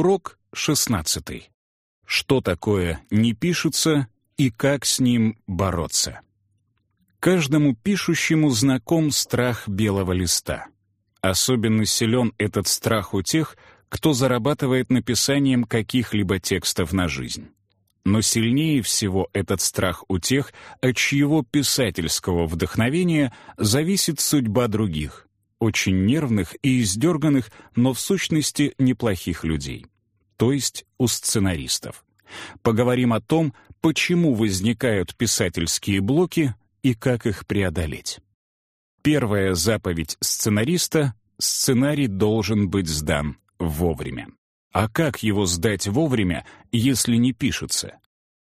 Урок 16. Что такое «не пишется» и как с ним бороться? Каждому пишущему знаком страх белого листа. Особенно силен этот страх у тех, кто зарабатывает написанием каких-либо текстов на жизнь. Но сильнее всего этот страх у тех, от чьего писательского вдохновения зависит судьба других, очень нервных и издерганных, но в сущности неплохих людей, то есть у сценаристов. Поговорим о том, почему возникают писательские блоки и как их преодолеть. Первая заповедь сценариста — сценарий должен быть сдан вовремя. А как его сдать вовремя, если не пишется?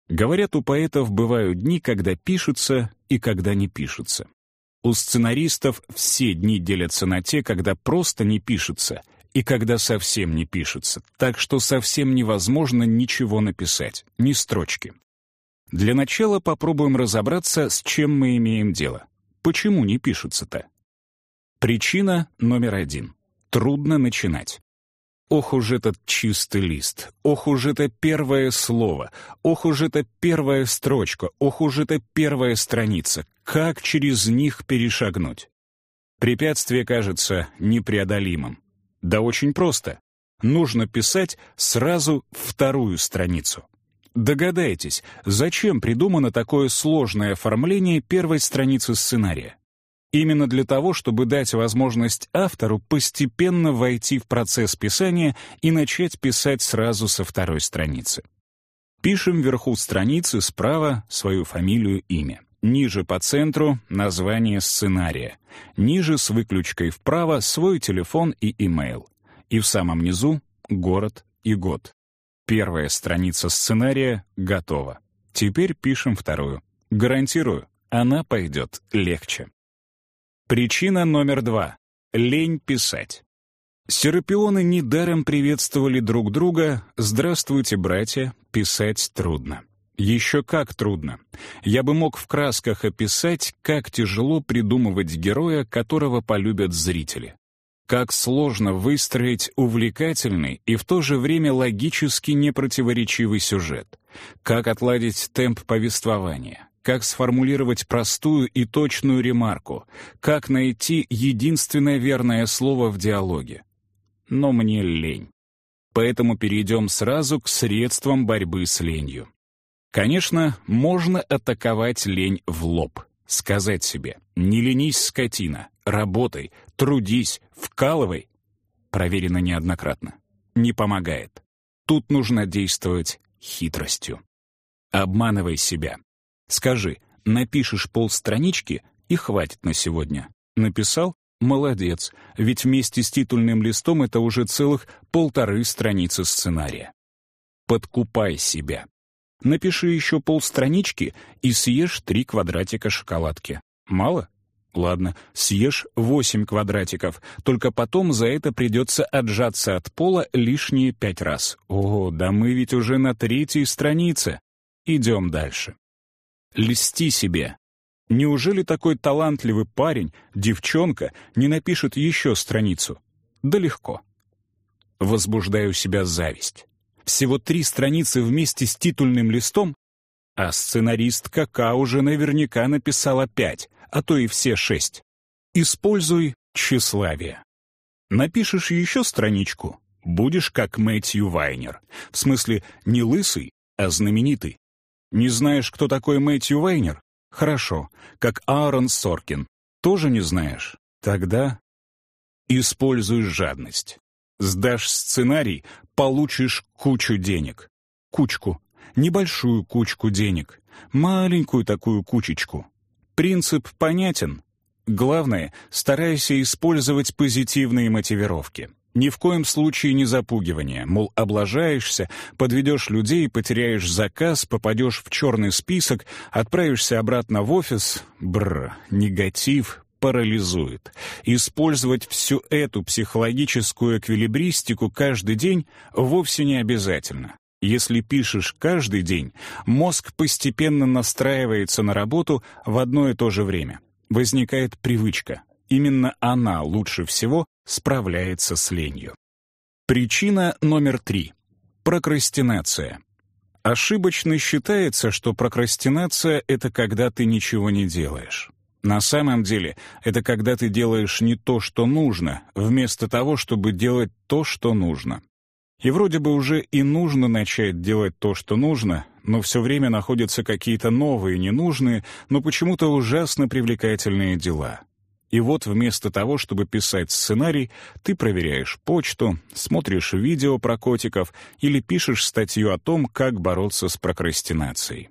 Говорят, у поэтов бывают дни, когда пишется и когда не пишется. У сценаристов все дни делятся на те, когда просто не пишется, и когда совсем не пишется, так что совсем невозможно ничего написать, ни строчки. Для начала попробуем разобраться, с чем мы имеем дело. Почему не пишется-то? Причина номер один. Трудно начинать. Ох уж этот чистый лист, ох уж это первое слово, ох уж это первая строчка, ох уж это первая страница. Как через них перешагнуть? Препятствие кажется непреодолимым. Да очень просто. Нужно писать сразу вторую страницу. Догадайтесь, зачем придумано такое сложное оформление первой страницы сценария? Именно для того, чтобы дать возможность автору постепенно войти в процесс писания и начать писать сразу со второй страницы. Пишем вверху страницы справа свою фамилию, имя. Ниже по центру — название сценария. Ниже с выключкой вправо — свой телефон и имейл. И в самом низу — город и год. Первая страница сценария готова. Теперь пишем вторую. Гарантирую, она пойдет легче. Причина номер два. Лень писать. Серапионы недаром приветствовали друг друга «Здравствуйте, братья, писать трудно». Еще как трудно. Я бы мог в красках описать, как тяжело придумывать героя, которого полюбят зрители. Как сложно выстроить увлекательный и в то же время логически непротиворечивый сюжет. Как отладить темп повествования как сформулировать простую и точную ремарку, как найти единственное верное слово в диалоге. Но мне лень. Поэтому перейдем сразу к средствам борьбы с ленью. Конечно, можно атаковать лень в лоб, сказать себе «не ленись, скотина, работай, трудись, вкалывай». Проверено неоднократно. Не помогает. Тут нужно действовать хитростью. Обманывай себя, Скажи, напишешь полстранички и хватит на сегодня. Написал? Молодец, ведь вместе с титульным листом это уже целых полторы страницы сценария. Подкупай себя. Напиши еще полстранички и съешь три квадратика шоколадки. Мало? Ладно, съешь восемь квадратиков, только потом за это придется отжаться от пола лишние пять раз. О, да мы ведь уже на третьей странице. Идем дальше. Льсти себе. Неужели такой талантливый парень, девчонка, не напишет еще страницу? Да легко. Возбуждаю себя зависть. Всего три страницы вместе с титульным листом, а сценарист Кака уже наверняка написала пять, а то и все шесть. Используй тщеславие. Напишешь еще страничку, будешь как Мэтью Вайнер. В смысле, не лысый, а знаменитый. Не знаешь, кто такой Мэтью Вейнер? Хорошо. Как Аарон Соркин. Тоже не знаешь? Тогда используй жадность. Сдашь сценарий, получишь кучу денег. Кучку. Небольшую кучку денег. Маленькую такую кучечку. Принцип понятен. Главное, старайся использовать позитивные мотивировки. Ни в коем случае не запугивание, мол, облажаешься, подведешь людей, потеряешь заказ, попадешь в черный список, отправишься обратно в офис. Бррр, негатив парализует. Использовать всю эту психологическую эквилибристику каждый день вовсе не обязательно. Если пишешь каждый день, мозг постепенно настраивается на работу в одно и то же время. Возникает привычка. Именно она лучше всего справляется с ленью. Причина номер три. Прокрастинация. Ошибочно считается, что прокрастинация — это когда ты ничего не делаешь. На самом деле, это когда ты делаешь не то, что нужно, вместо того, чтобы делать то, что нужно. И вроде бы уже и нужно начать делать то, что нужно, но все время находятся какие-то новые, ненужные, но почему-то ужасно привлекательные дела. И вот вместо того, чтобы писать сценарий, ты проверяешь почту, смотришь видео про котиков или пишешь статью о том, как бороться с прокрастинацией.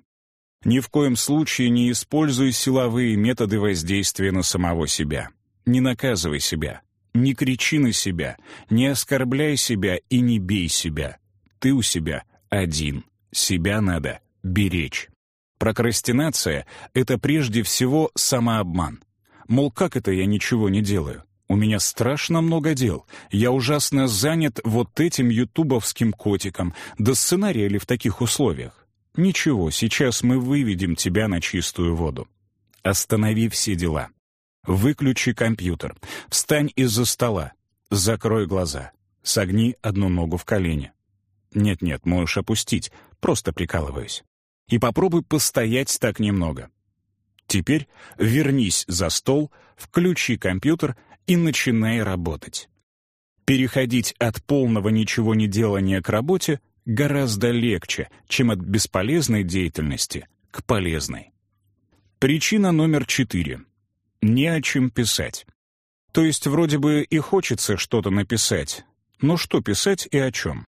Ни в коем случае не используй силовые методы воздействия на самого себя. Не наказывай себя, не кричи на себя, не оскорбляй себя и не бей себя. Ты у себя один, себя надо беречь. Прокрастинация — это прежде всего самообман — Мол, как это я ничего не делаю? У меня страшно много дел. Я ужасно занят вот этим ютубовским котиком. Да сценария ли в таких условиях? Ничего, сейчас мы выведем тебя на чистую воду. Останови все дела. Выключи компьютер. Встань из-за стола. Закрой глаза. Согни одну ногу в колени. Нет-нет, можешь опустить. Просто прикалываюсь. И попробуй постоять так немного. Теперь вернись за стол, включи компьютер и начинай работать. Переходить от полного ничего не делания к работе гораздо легче, чем от бесполезной деятельности к полезной. Причина номер четыре. Не о чем писать. То есть вроде бы и хочется что-то написать, но что писать и о чем?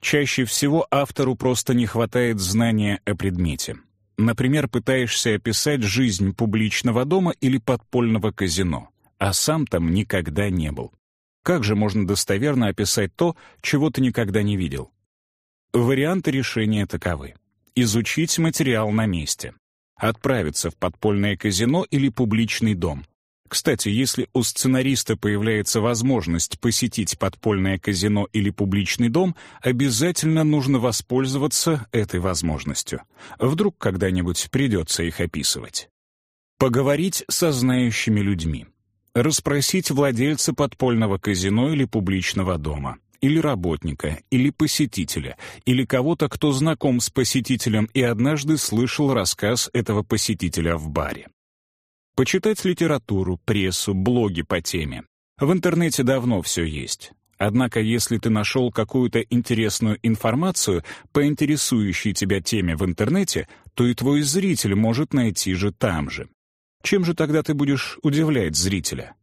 Чаще всего автору просто не хватает знания о предмете. Например, пытаешься описать жизнь публичного дома или подпольного казино, а сам там никогда не был. Как же можно достоверно описать то, чего ты никогда не видел? Варианты решения таковы. Изучить материал на месте. Отправиться в подпольное казино или публичный дом. Кстати, если у сценариста появляется возможность посетить подпольное казино или публичный дом, обязательно нужно воспользоваться этой возможностью. Вдруг когда-нибудь придется их описывать. Поговорить со знающими людьми. Расспросить владельца подпольного казино или публичного дома или работника, или посетителя, или кого-то, кто знаком с посетителем и однажды слышал рассказ этого посетителя в баре. Почитать литературу, прессу, блоги по теме. В интернете давно все есть. Однако, если ты нашел какую-то интересную информацию по интересующей тебя теме в интернете, то и твой зритель может найти же там же. Чем же тогда ты будешь удивлять зрителя?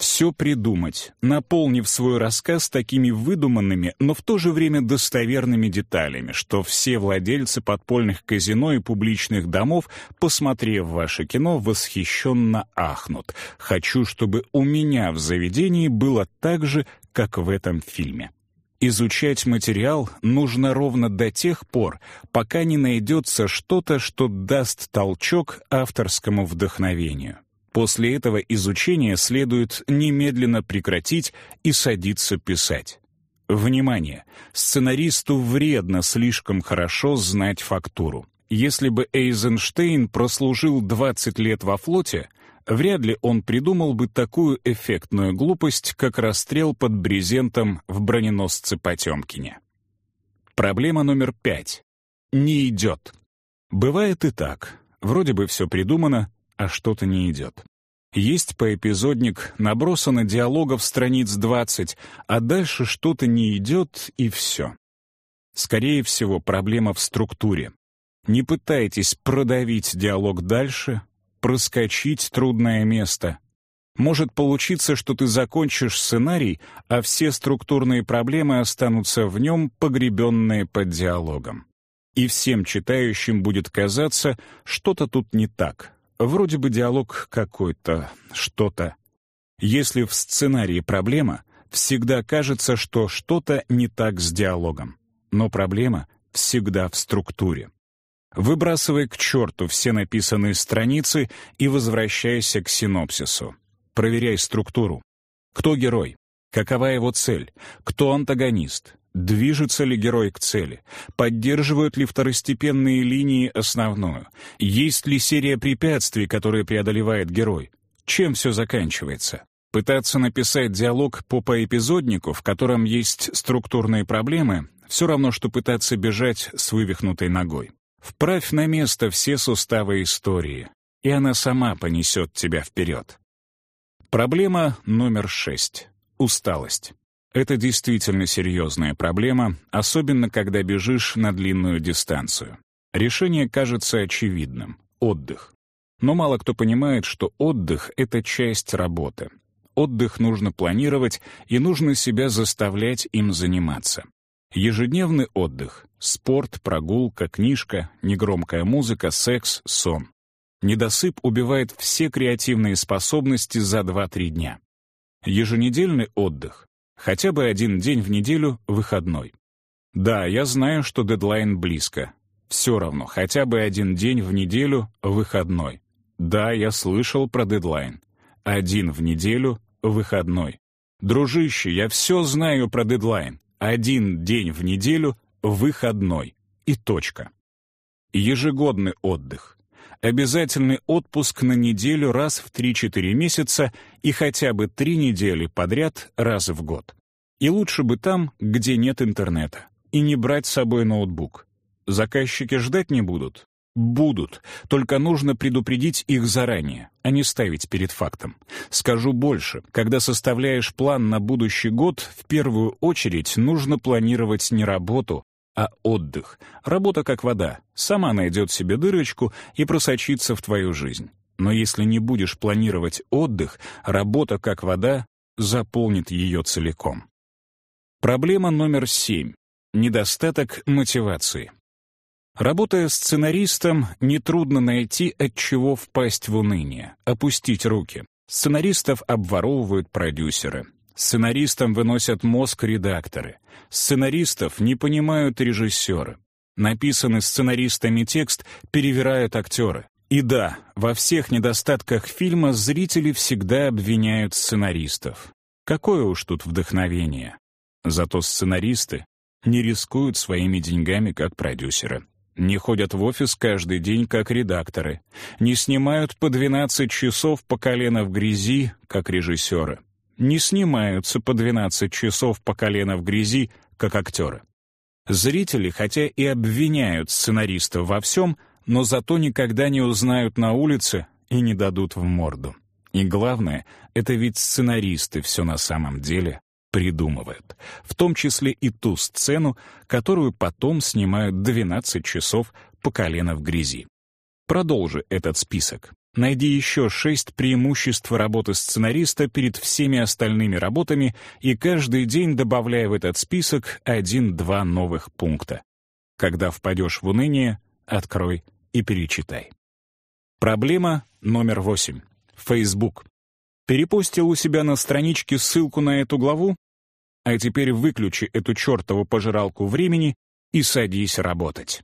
Все придумать, наполнив свой рассказ такими выдуманными, но в то же время достоверными деталями, что все владельцы подпольных казино и публичных домов, посмотрев ваше кино, восхищенно ахнут. Хочу, чтобы у меня в заведении было так же, как в этом фильме. Изучать материал нужно ровно до тех пор, пока не найдется что-то, что даст толчок авторскому вдохновению. После этого изучения следует немедленно прекратить и садиться писать. Внимание! Сценаристу вредно слишком хорошо знать фактуру. Если бы Эйзенштейн прослужил 20 лет во флоте, вряд ли он придумал бы такую эффектную глупость, как расстрел под брезентом в броненосце Потемкине. Проблема номер пять. Не идет. Бывает и так. Вроде бы все придумано, а что-то не идет. Есть поэпизодник, набросано диалогов страниц 20, а дальше что-то не идет, и все. Скорее всего, проблема в структуре. Не пытайтесь продавить диалог дальше, проскочить трудное место. Может получиться, что ты закончишь сценарий, а все структурные проблемы останутся в нем, погребенные под диалогом. И всем читающим будет казаться, что-то тут не так, Вроде бы диалог какой-то, что-то. Если в сценарии проблема, всегда кажется, что что-то не так с диалогом. Но проблема всегда в структуре. Выбрасывай к черту все написанные страницы и возвращайся к синопсису. Проверяй структуру. Кто герой? Какова его цель? Кто антагонист? Движется ли герой к цели? Поддерживают ли второстепенные линии основную? Есть ли серия препятствий, которые преодолевает герой? Чем все заканчивается? Пытаться написать диалог по поэпизоднику, в котором есть структурные проблемы, все равно, что пытаться бежать с вывихнутой ногой. Вправь на место все суставы истории, и она сама понесет тебя вперед. Проблема номер шесть — усталость. Это действительно серьезная проблема, особенно когда бежишь на длинную дистанцию. Решение кажется очевидным — отдых. Но мало кто понимает, что отдых — это часть работы. Отдых нужно планировать, и нужно себя заставлять им заниматься. Ежедневный отдых — спорт, прогулка, книжка, негромкая музыка, секс, сон. Недосып убивает все креативные способности за 2-3 дня. Еженедельный отдых Хотя бы один день в неделю — выходной. Да, я знаю, что дедлайн близко. Все равно, хотя бы один день в неделю — выходной. Да, я слышал про дедлайн. Один в неделю — выходной. Дружище, я все знаю про дедлайн. Один день в неделю — выходной. И точка. Ежегодный отдых обязательный отпуск на неделю раз в 3-4 месяца и хотя бы 3 недели подряд раз в год. И лучше бы там, где нет интернета. И не брать с собой ноутбук. Заказчики ждать не будут? Будут, только нужно предупредить их заранее, а не ставить перед фактом. Скажу больше, когда составляешь план на будущий год, в первую очередь нужно планировать не работу, а отдых. Работа как вода, сама найдет себе дырочку и просочится в твою жизнь. Но если не будешь планировать отдых, работа как вода заполнит ее целиком. Проблема номер семь. Недостаток мотивации. Работая сценаристом, нетрудно найти, от чего впасть в уныние, опустить руки. Сценаристов обворовывают продюсеры. Сценаристам выносят мозг редакторы. Сценаристов не понимают режиссеры. Написанный сценаристами текст перевирают актеры. И да, во всех недостатках фильма зрители всегда обвиняют сценаристов. Какое уж тут вдохновение. Зато сценаристы не рискуют своими деньгами как продюсеры. Не ходят в офис каждый день как редакторы. Не снимают по 12 часов по колено в грязи как режиссеры не снимаются по 12 часов по колено в грязи, как актеры. Зрители, хотя и обвиняют сценаристов во всем, но зато никогда не узнают на улице и не дадут в морду. И главное, это ведь сценаристы все на самом деле придумывают, в том числе и ту сцену, которую потом снимают 12 часов по колено в грязи. Продолжи этот список. Найди еще шесть преимуществ работы сценариста перед всеми остальными работами и каждый день добавляй в этот список один-два новых пункта. Когда впадешь в уныние, открой и перечитай. Проблема номер восемь. Facebook. Перепостил у себя на страничке ссылку на эту главу? А теперь выключи эту чертову пожиралку времени и садись работать.